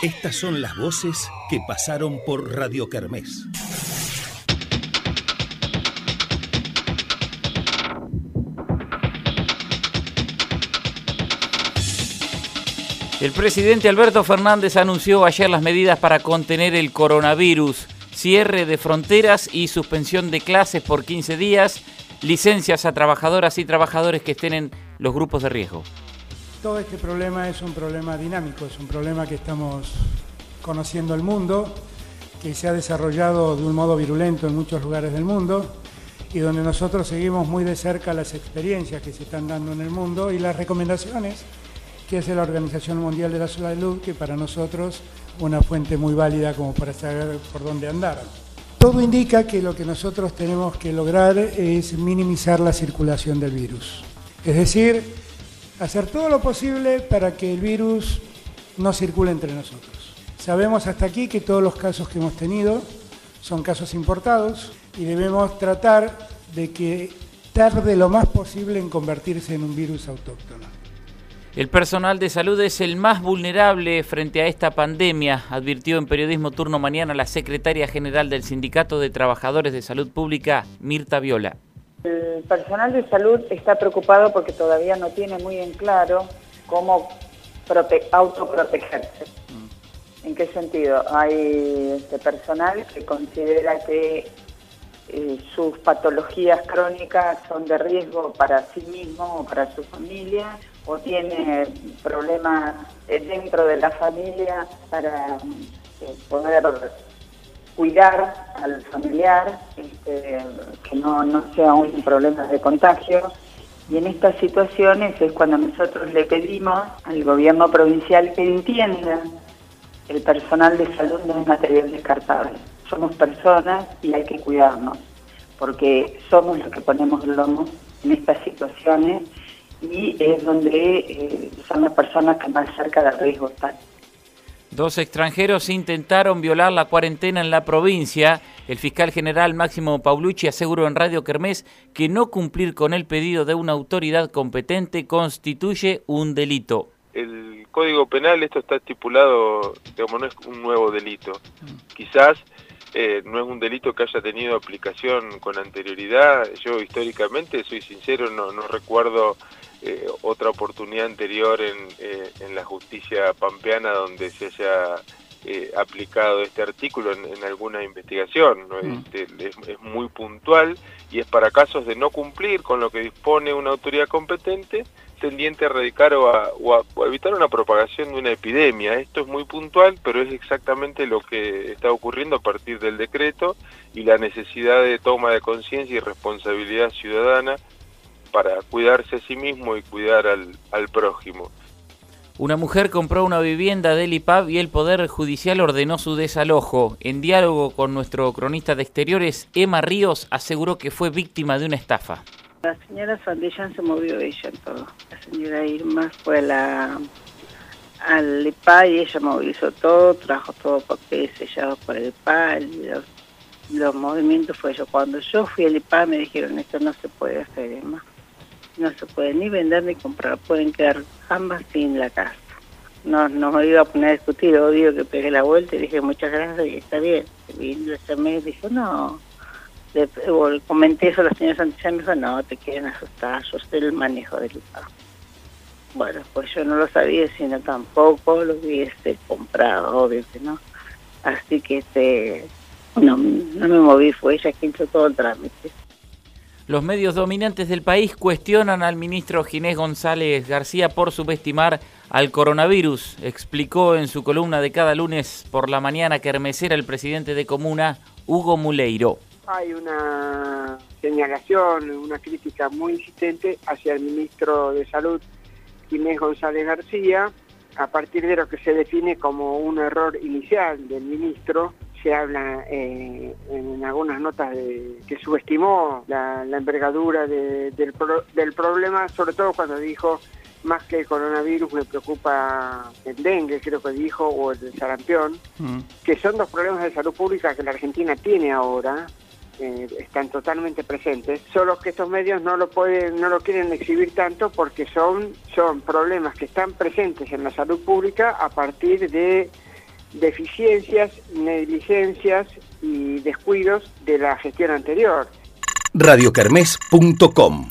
Estas son las voces que pasaron por Radio Kermés. El presidente Alberto Fernández anunció ayer las medidas para contener el coronavirus, cierre de fronteras y suspensión de clases por 15 días, licencias a trabajadoras y trabajadores que estén en los grupos de riesgo. Todo este problema es un problema dinámico, es un problema que estamos conociendo el mundo, que se ha desarrollado de un modo virulento en muchos lugares del mundo y donde nosotros seguimos muy de cerca las experiencias que se están dando en el mundo y las recomendaciones que hace la Organización Mundial de la Salud, que para nosotros una fuente muy válida como para saber por dónde andar. Todo indica que lo que nosotros tenemos que lograr es minimizar la circulación del virus. Es decir, hacer todo lo posible para que el virus no circule entre nosotros. Sabemos hasta aquí que todos los casos que hemos tenido son casos importados y debemos tratar de que tarde lo más posible en convertirse en un virus autóctono. El personal de salud es el más vulnerable frente a esta pandemia, advirtió en Periodismo Turno Mañana la secretaria general del Sindicato de Trabajadores de Salud Pública, Mirta Viola. El personal de salud está preocupado porque todavía no tiene muy en claro cómo autoprotegerse. ¿En qué sentido? Hay este personal que considera que eh, sus patologías crónicas son de riesgo para sí mismo o para su familia o tiene problemas dentro de la familia para eh, poder cuidar al familiar, este, que no, no sea un problema de contagio. Y en estas situaciones es cuando nosotros le pedimos al gobierno provincial que entienda el personal de salud no es material descartable. Somos personas y hay que cuidarnos, porque somos los que ponemos el lomo en estas situaciones y es donde eh, son las personas que más cerca del riesgo están. Dos extranjeros intentaron violar la cuarentena en la provincia. El fiscal general Máximo Paulucci aseguró en Radio Kermés que no cumplir con el pedido de una autoridad competente constituye un delito. El Código Penal, esto está estipulado, digamos, no es un nuevo delito. Quizás eh, no es un delito que haya tenido aplicación con anterioridad. Yo históricamente, soy sincero, no, no recuerdo eh, otra oportunidad anterior en, eh, en, la justicia pampeana donde se haya eh, aplicado este artículo en, alguna investigación. Mm. Este, es, muy puntual y es para casos de no cumplir con lo que dispone una autoridad competente tendiente a erradicar o a, evitar una propagación de una epidemia. Esto es muy puntual, pero es exactamente lo que está ocurriendo a partir del decreto y la necesidad de toma de conciencia y responsabilidad ciudadana para cuidarse a sí mismo y cuidar al, al prójimo. Una mujer compró una vivienda del IPAB y el Poder Judicial ordenó su desalojo. En diálogo con nuestro cronista de exteriores, Emma Ríos aseguró que fue víctima de una estafa. La señora Sandellán se movió ella en todo. La señora Irma fue la, al IPA y ella movilizó todo, trajo todo papel sellado por el IPA, los, los movimientos fue yo. Cuando yo fui al IPA me dijeron esto no se puede hacer, Emma no se puede ni vender ni comprar, pueden quedar ambas sin la casa. No, no me iba a poner a discutir, odio que pegué la vuelta y dije muchas gracias y está bien. Vino ese mes dijo, no, comenté eso a la señora Santillán me dijo, no, te quieren asustar, yo sé el manejo del IPA. Bueno, pues yo no lo sabía, sino tampoco lo hubiese comprado, obvio que no. Así que este, no, no me moví, fue ella quien hizo todo el trámite. Los medios dominantes del país cuestionan al ministro Ginés González García por subestimar al coronavirus. Explicó en su columna de cada lunes por la mañana que hermesera el presidente de Comuna, Hugo Muleiro. Hay una señalación, una crítica muy insistente hacia el ministro de Salud, Ginés González García, a partir de lo que se define como un error inicial del ministro se habla eh, en algunas notas de que subestimó la, envergadura del, del problema, sobre todo cuando dijo más que el coronavirus me preocupa el dengue, creo que dijo, o el sarampión, mm. que son dos problemas de salud pública que la Argentina tiene ahora, eh, están totalmente presentes, solo que estos medios no lo pueden, no lo quieren exhibir tanto porque son, son problemas que están presentes en la salud pública a partir de deficiencias, negligencias y descuidos de la gestión anterior. radiocarmes.com